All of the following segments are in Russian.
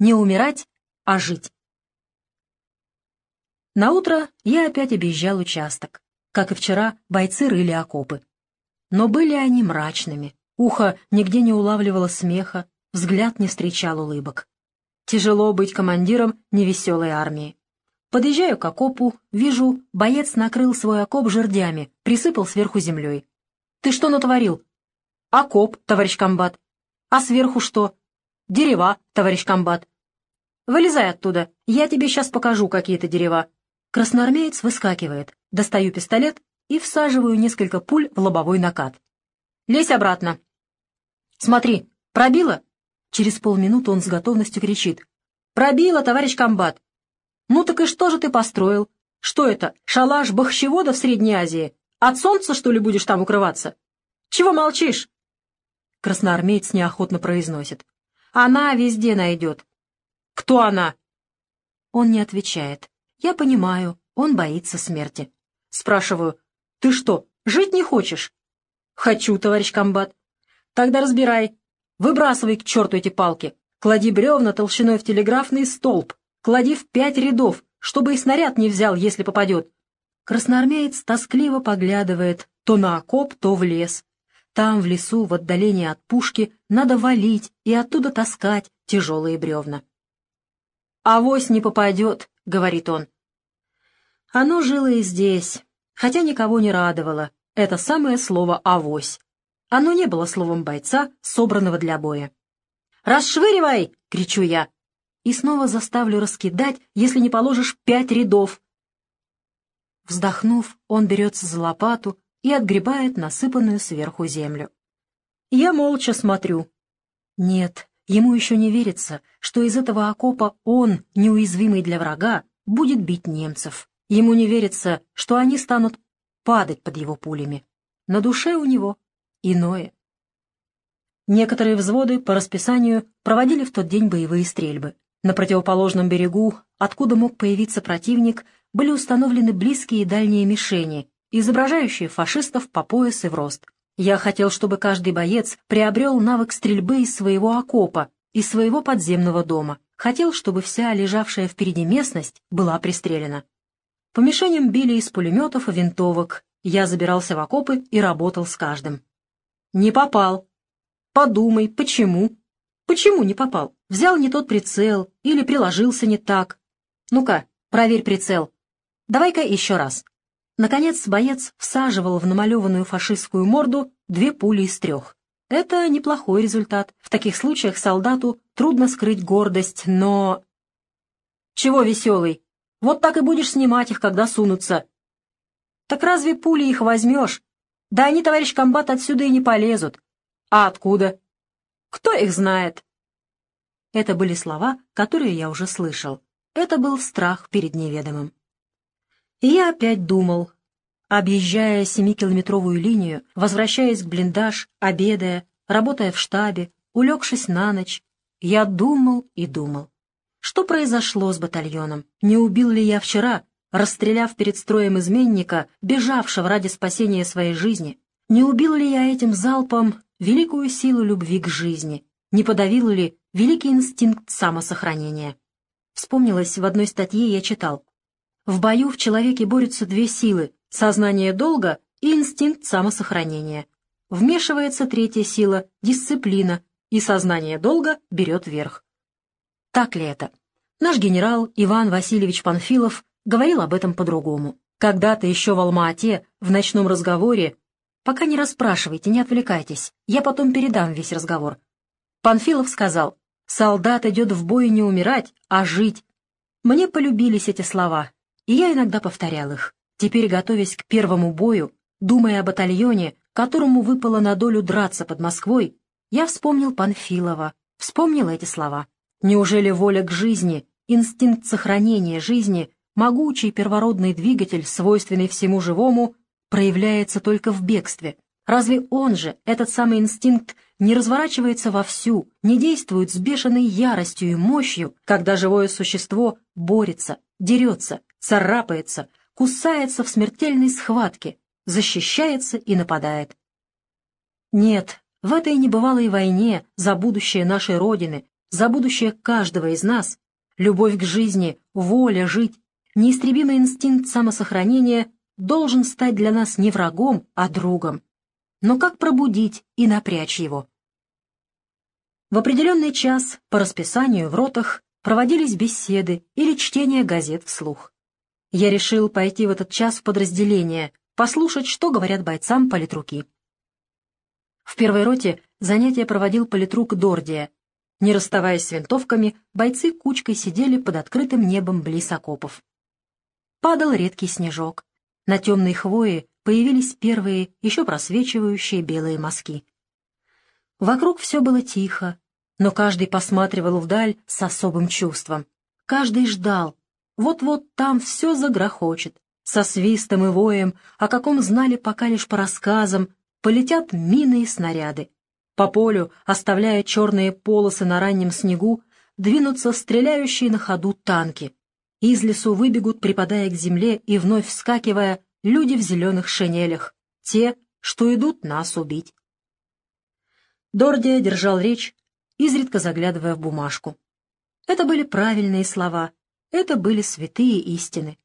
Не умирать, а жить. Наутро я опять объезжал участок. Как и вчера, бойцы рыли окопы. Но были они мрачными. Ухо нигде не улавливало смеха, взгляд не встречал улыбок. Тяжело быть командиром невеселой армии. Подъезжаю к окопу, вижу, боец накрыл свой окоп жердями, присыпал сверху землей. «Ты что натворил?» «Окоп, товарищ комбат». «А сверху что?» «Дерева, товарищ комбат». «Вылезай оттуда, я тебе сейчас покажу какие-то дерева». Красноармеец выскакивает, достаю пистолет и всаживаю несколько пуль в лобовой накат. «Лезь обратно!» «Смотри, пробило?» Через полминуты он с готовностью кричит. «Пробило, товарищ комбат!» «Ну так и что же ты построил? Что это, шалаш бахчевода в Средней Азии? От солнца, что ли, будешь там укрываться? Чего молчишь?» Красноармеец неохотно произносит. «Она везде найдет». «Кто она?» Он не отвечает. Я понимаю, он боится смерти. Спрашиваю, «Ты что, жить не хочешь?» «Хочу, товарищ комбат». «Тогда разбирай. Выбрасывай к черту эти палки. Клади бревна толщиной в телеграфный столб. Клади в пять рядов, чтобы и снаряд не взял, если попадет. Красноармеец тоскливо поглядывает то на окоп, то в лес. Там, в лесу, в отдалении от пушки, надо валить и оттуда таскать тяжелые бревна. «Авось не попадет», — говорит он. Оно жило и здесь, хотя никого не радовало. Это самое слово «авось». Оно не было словом бойца, собранного для боя. «Расшвыривай!» — кричу я. И снова заставлю раскидать, если не положишь пять рядов. Вздохнув, он берется за лопату и отгребает насыпанную сверху землю. Я молча смотрю. Нет, ему еще не верится, что из этого окопа он, неуязвимый для врага, будет бить немцев. Ему не верится, что они станут падать под его пулями. На душе у него иное. Некоторые взводы по расписанию проводили в тот день боевые стрельбы. На противоположном берегу, откуда мог появиться противник, были установлены близкие и дальние мишени, изображающие фашистов по пояс и в рост. Я хотел, чтобы каждый боец приобрел навык стрельбы из своего окопа, из своего подземного дома. Хотел, чтобы вся лежавшая впереди местность была пристрелена. По мишеням били из пулеметов и винтовок. Я забирался в окопы и работал с каждым. Не попал. Подумай, почему? Почему не попал? Взял не тот прицел или приложился не так. Ну-ка, проверь прицел. Давай-ка еще раз. Наконец боец всаживал в намалеванную фашистскую морду две пули из трех. Это неплохой результат. В таких случаях солдату трудно скрыть гордость, но... Чего веселый? Вот так и будешь снимать их, когда сунутся. Так разве пули их возьмешь? Да они, товарищ комбат, отсюда и не полезут. А откуда? Кто их знает? Это были слова, которые я уже слышал. Это был страх перед неведомым. И я опять думал, объезжая семикилометровую линию, возвращаясь к блиндаж, обедая, работая в штабе, улегшись на ночь, я думал и думал. Что произошло с батальоном? Не убил ли я вчера, расстреляв перед строем изменника, бежавшего ради спасения своей жизни? Не убил ли я этим залпом великую силу любви к жизни, не подавил ли великий инстинкт самосохранения. Вспомнилось, в одной статье я читал. В бою в человеке борются две силы — сознание долга и инстинкт самосохранения. Вмешивается третья сила — дисциплина, и сознание долга берет верх. Так ли это? Наш генерал Иван Васильевич Панфилов говорил об этом по-другому. Когда-то еще в Алма-Ате, в ночном разговоре, Пока не расспрашивайте, не отвлекайтесь. Я потом передам весь разговор. Панфилов сказал, солдат идет в бой не умирать, а жить. Мне полюбились эти слова, и я иногда повторял их. Теперь, готовясь к первому бою, думая о батальоне, которому выпало на долю драться под Москвой, я вспомнил Панфилова, вспомнил эти слова. Неужели воля к жизни, инстинкт сохранения жизни, могучий первородный двигатель, свойственный всему живому, проявляется только в бегстве. Разве он же, этот самый инстинкт, не разворачивается вовсю, не действует с бешеной яростью и мощью, когда живое существо борется, дерется, царапается, кусается в смертельной схватке, защищается и нападает? Нет, в этой небывалой войне за будущее нашей Родины, за будущее каждого из нас, любовь к жизни, воля жить, неистребимый инстинкт самосохранения должен стать для нас не врагом, а другом. Но как пробудить и напрячь его? В определенный час по расписанию в ротах проводились беседы или чтение газет вслух. Я решил пойти в этот час в подразделение, послушать, что говорят бойцам политруки. В первой роте занятия проводил политрук Дордия. Не расставаясь с винтовками, бойцы кучкой сидели под открытым небом близ окопов. Падал редкий снежок. На темной хвое появились первые, еще просвечивающие белые мазки. Вокруг все было тихо, но каждый посматривал вдаль с особым чувством. Каждый ждал. Вот-вот там все загрохочет. Со свистом и воем, о каком знали пока лишь по рассказам, полетят мины и снаряды. По полю, оставляя черные полосы на раннем снегу, двинутся стреляющие на ходу танки. Из лесу выбегут, припадая к земле и вновь вскакивая, люди в зеленых шинелях, те, что идут нас убить. Дордия держал речь, изредка заглядывая в бумажку. Это были правильные слова, это были святые истины.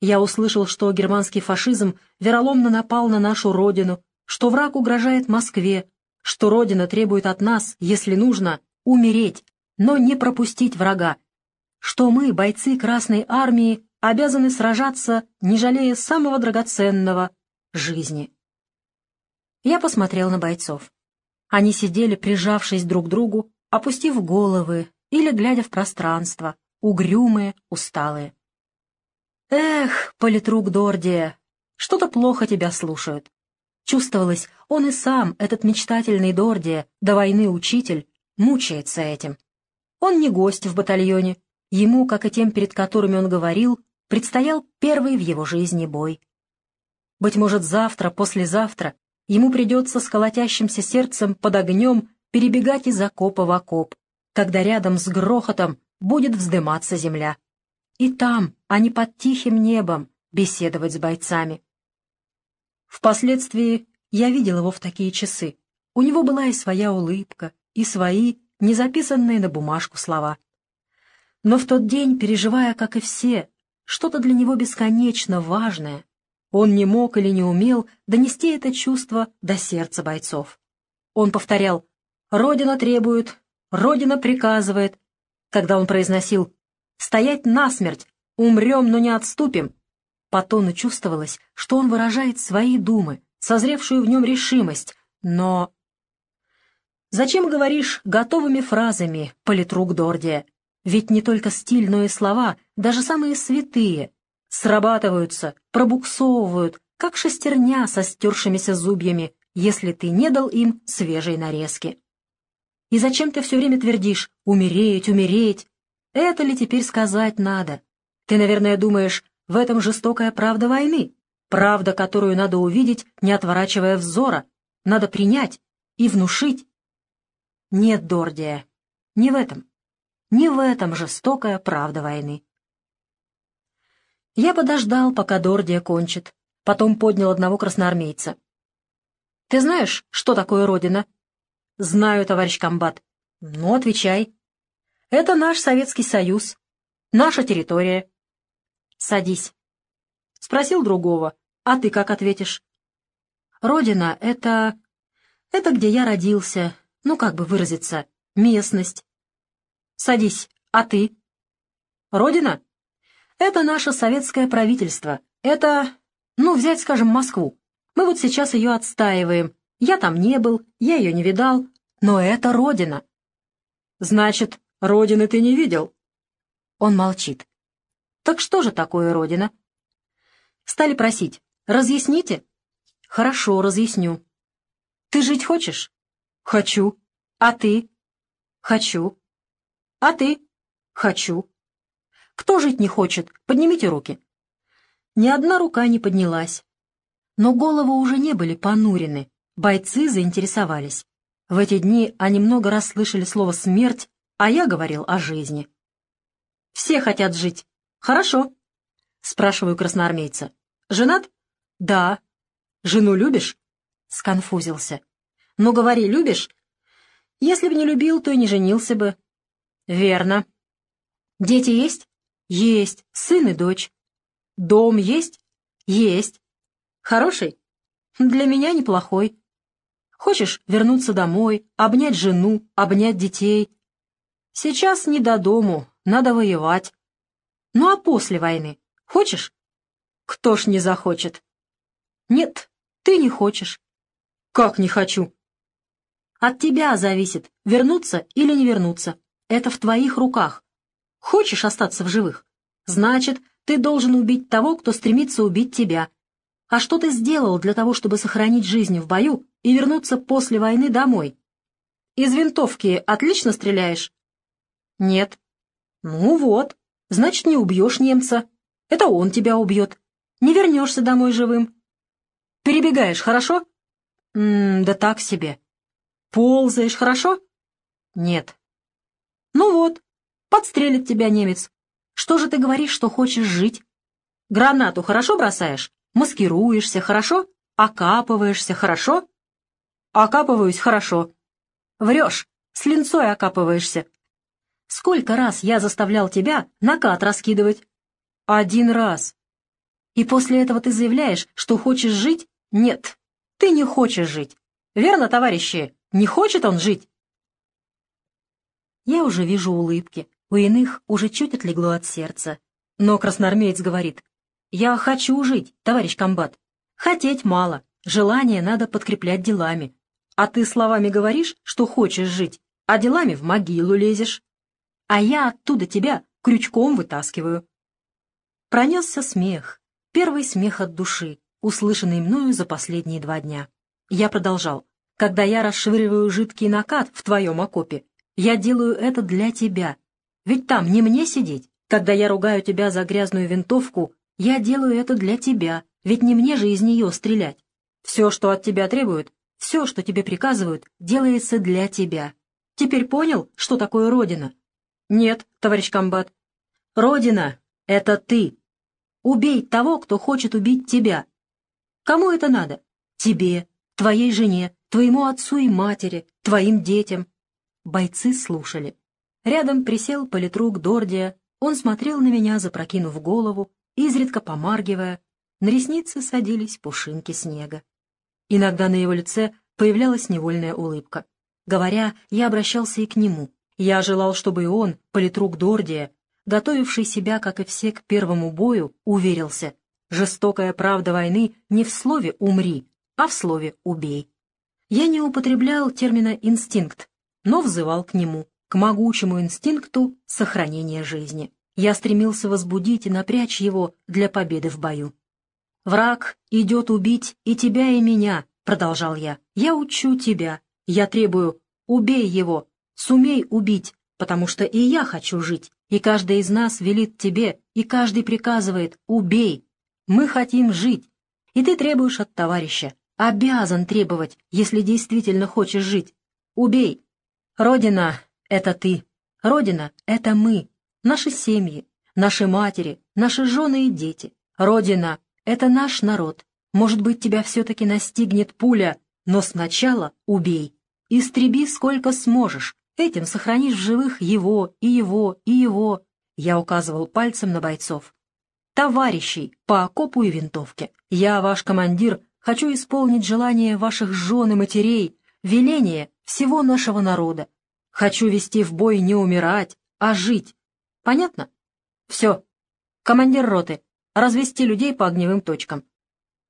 Я услышал, что германский фашизм вероломно напал на нашу родину, что враг угрожает Москве, что Родина требует от нас, если нужно, умереть, но не пропустить врага, что мы, бойцы Красной Армии, обязаны сражаться, не жалея самого драгоценного — жизни. Я посмотрел на бойцов. Они сидели, прижавшись друг к другу, опустив головы или глядя в пространство, угрюмые, усталые. «Эх, политрук Дордия, что-то плохо тебя слушают. Чувствовалось, он и сам, этот мечтательный Дордия, до войны учитель, мучается этим. Он не гость в батальоне. Ему, как и тем, перед которыми он говорил, предстоял первый в его жизни бой. Быть может, завтра, послезавтра ему придется с колотящимся сердцем под огнем перебегать из окопа в окоп, когда рядом с грохотом будет вздыматься земля. И там, а не под тихим небом, беседовать с бойцами. Впоследствии я видел его в такие часы. У него была и своя улыбка, и свои, не записанные на бумажку слова. Но в тот день, переживая, как и все, что-то для него бесконечно важное, он не мог или не умел донести это чувство до сердца бойцов. Он повторял «Родина требует, Родина приказывает». Когда он произносил «Стоять насмерть, умрем, но не отступим», по тону чувствовалось, что он выражает свои думы, созревшую в нем решимость, но... «Зачем говоришь готовыми фразами, политрук Дордия? Ведь не только стиль, но и слова, даже самые святые, срабатываются, пробуксовывают, как шестерня со стершимися зубьями, если ты не дал им свежей нарезки. И зачем ты все время твердишь «умереть, умереть»? Это ли теперь сказать надо? Ты, наверное, думаешь, в этом жестокая правда войны, правда, которую надо увидеть, не отворачивая взора, надо принять и внушить. Нет, Дордия, не в этом. Не в этом жестокая правда войны. Я подождал, пока Дордия кончит, потом поднял одного красноармейца. «Ты знаешь, что такое Родина?» «Знаю, товарищ комбат». «Ну, отвечай». «Это наш Советский Союз, наша территория, «Садись». Спросил другого. «А ты как ответишь?» «Родина — это... это где я родился. Ну, как бы выразиться, местность». «Садись. А ты?» «Родина?» «Это наше советское правительство. Это... ну, взять, скажем, Москву. Мы вот сейчас ее отстаиваем. Я там не был, я ее не видал. Но это Родина». «Значит, Родины ты не видел?» Он молчит. Так что же такое Родина? Стали просить. Разъясните? Хорошо, разъясню. Ты жить хочешь? Хочу. А ты? Хочу. А ты? Хочу. Кто жить не хочет? Поднимите руки. Ни одна рука не поднялась. Но головы уже не были понурены. Бойцы заинтересовались. В эти дни они много раз слышали слово «смерть», а я говорил о жизни. Все хотят жить. «Хорошо», — спрашиваю красноармейца. «Женат?» «Да». «Жену любишь?» Сконфузился. «Ну, говори, любишь?» «Если бы не любил, то и не женился бы». Верно. Дети есть? Есть. Сын и дочь. Дом есть? Есть. Хороший? Для меня неплохой. Хочешь вернуться домой, обнять жену, обнять детей? Сейчас не до дому, надо воевать. Ну а после войны хочешь? Кто ж не захочет? Нет, ты не хочешь. Как не хочу? От тебя зависит, вернуться или не вернуться. Это в твоих руках. Хочешь остаться в живых? Значит, ты должен убить того, кто стремится убить тебя. А что ты сделал для того, чтобы сохранить жизнь в бою и вернуться после войны домой? Из винтовки отлично стреляешь? Нет. Ну вот, значит, не убьешь немца. Это он тебя убьет. Не вернешься домой живым. Перебегаешь, хорошо? М -м, да так себе. Ползаешь, хорошо? Нет. Ну вот, подстрелит тебя немец. Что же ты говоришь, что хочешь жить? Гранату хорошо бросаешь? Маскируешься, хорошо? Окапываешься, хорошо? Окапываюсь, хорошо. Врешь, с линцой окапываешься. Сколько раз я заставлял тебя накат раскидывать? Один раз. И после этого ты заявляешь, что хочешь жить? Нет, ты не хочешь жить. Верно, товарищи? Не хочет он жить? Я уже вижу улыбки. У иных уже чуть отлегло от сердца. Но красноармеец говорит, «Я хочу жить, товарищ комбат. Хотеть мало, желание надо подкреплять делами. А ты словами говоришь, что хочешь жить, а делами в могилу лезешь а я оттуда тебя крючком вытаскиваю. Пронесся смех, первый смех от души, услышанный мною за последние два дня. Я продолжал. Когда я расшвыриваю жидкий накат в твоем окопе, я делаю это для тебя. Ведь там не мне сидеть. Когда я ругаю тебя за грязную винтовку, я делаю это для тебя, ведь не мне же из нее стрелять. Все, что от тебя требуют, все, что тебе приказывают, делается для тебя. Теперь понял, что такое Родина? Нет, товарищ комбат. Родина — это ты. Убей того, кто хочет убить тебя. Кому это надо? Тебе, твоей жене, твоему отцу и матери, твоим детям. Бойцы слушали. Рядом присел политрук Дордия. Он смотрел на меня, запрокинув голову, изредка помаргивая. На ресницы садились пушинки снега. Иногда на его лице появлялась невольная улыбка. Говоря, я обращался и к нему — я желал, чтобы и он, политрук Дордия, готовивший себя, как и все, к первому бою, уверился. Жестокая правда войны не в слове «умри», а в слове «убей». Я не употреблял термина «инстинкт», но взывал к нему, к могучему инстинкту сохранения жизни. Я стремился возбудить и напрячь его для победы в бою. «Враг идет убить и тебя, и меня», — продолжал я. «Я учу тебя. Я требую, убей его, Сумей убить, потому что и я хочу жить, и каждый из нас велит тебе, и каждый приказывает «убей». Мы хотим жить, и ты требуешь от товарища, обязан требовать, если действительно хочешь жить. Убей. Родина — это ты. Родина — это мы, наши семьи, наши матери, наши жены и дети. Родина — это наш народ. Может быть, тебя все-таки настигнет пуля, но сначала убей. Истреби сколько сможешь, Этим сохранишь в живых его, и его, и его. Я указывал пальцем на бойцов. Товарищей по окопу и винтовке. Я, ваш командир, хочу исполнить желание ваших жен и матерей, веление всего нашего народа. Хочу вести в бой не умирать, а жить. Понятно? Все. Командир роты, развести людей по огневым точкам.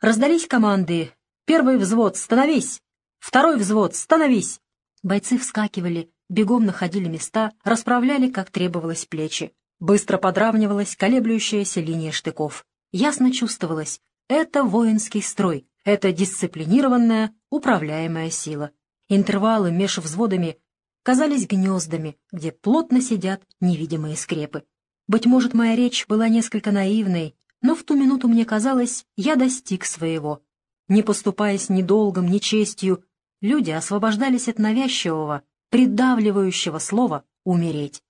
Раздались команды. Первый взвод, становись! Второй взвод, становись! Бойцы вскакивали, бегом находили места, расправляли, как требовалось, плечи. Быстро подравнивалась колеблющаяся линия штыков. Ясно чувствовалось — это воинский строй, это дисциплинированная, управляемая сила. Интервалы меж взводами казались гнездами, где плотно сидят невидимые скрепы. Быть может, моя речь была несколько наивной, но в ту минуту мне казалось, я достиг своего. Не поступаясь ни долгом, ни честью, люди освобождались от навязчивого, придавливающего слова «умереть».